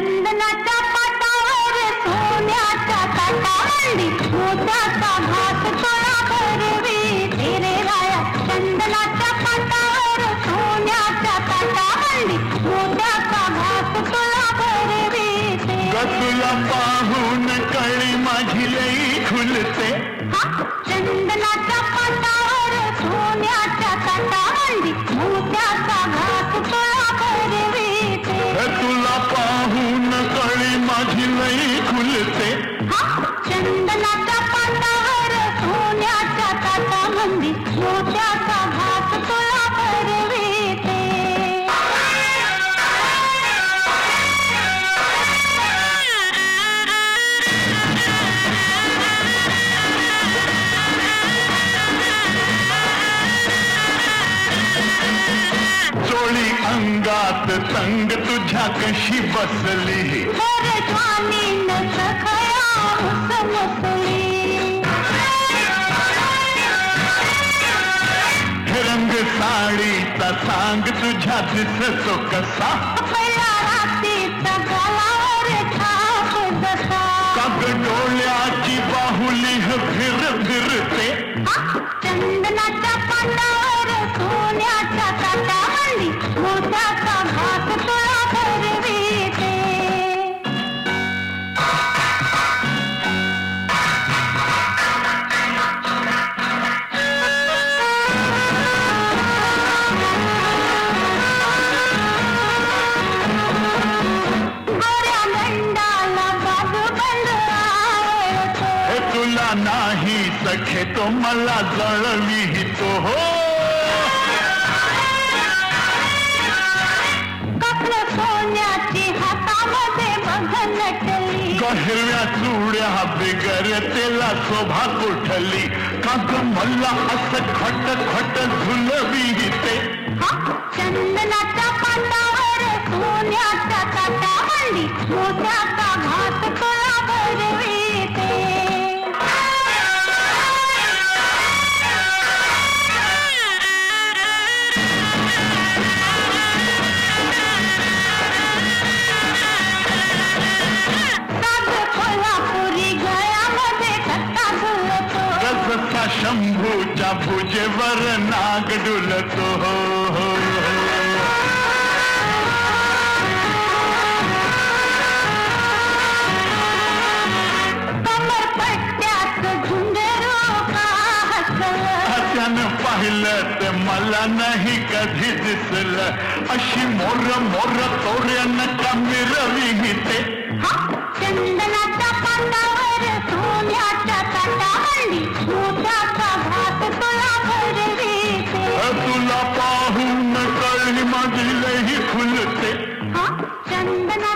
चंदनाचा पाटावर, सोन्याचा काटावंडी, मोत्याचा घास तोळा भरवी तेरे राया चंदनाच्या सोन्याचा काटा काटावंडी, मोत्याचा घास माझी लई खुलते। चंदनाच्या पाटावर सोन्याच्या ताटामंदी मोत्याचा घास तुला भरविते चोळी अंगात तंग तुझ्या कशी बसली रंग साडीचा सांग तुझ्या दिसतो कसा काग डोळ्याची बाहुली फिर फिरते तुला नाही सखे तो मला हो हातामध्ये बघ नटली. हिरव्या चुड्या बिगर तेला शोभा कुठली. मला असं खट खट झुलविते चंदनाच्या पाटावर शंभुजा भुजे वर नाग डुलत तो हो, हो, पहिलत मला नहीं कधी दिसल अशी मोर मोर तोरण कमी रवी ते चंदनाचा पांडा लपा हूँ मैं कल ही खुलते। हाँ चंदना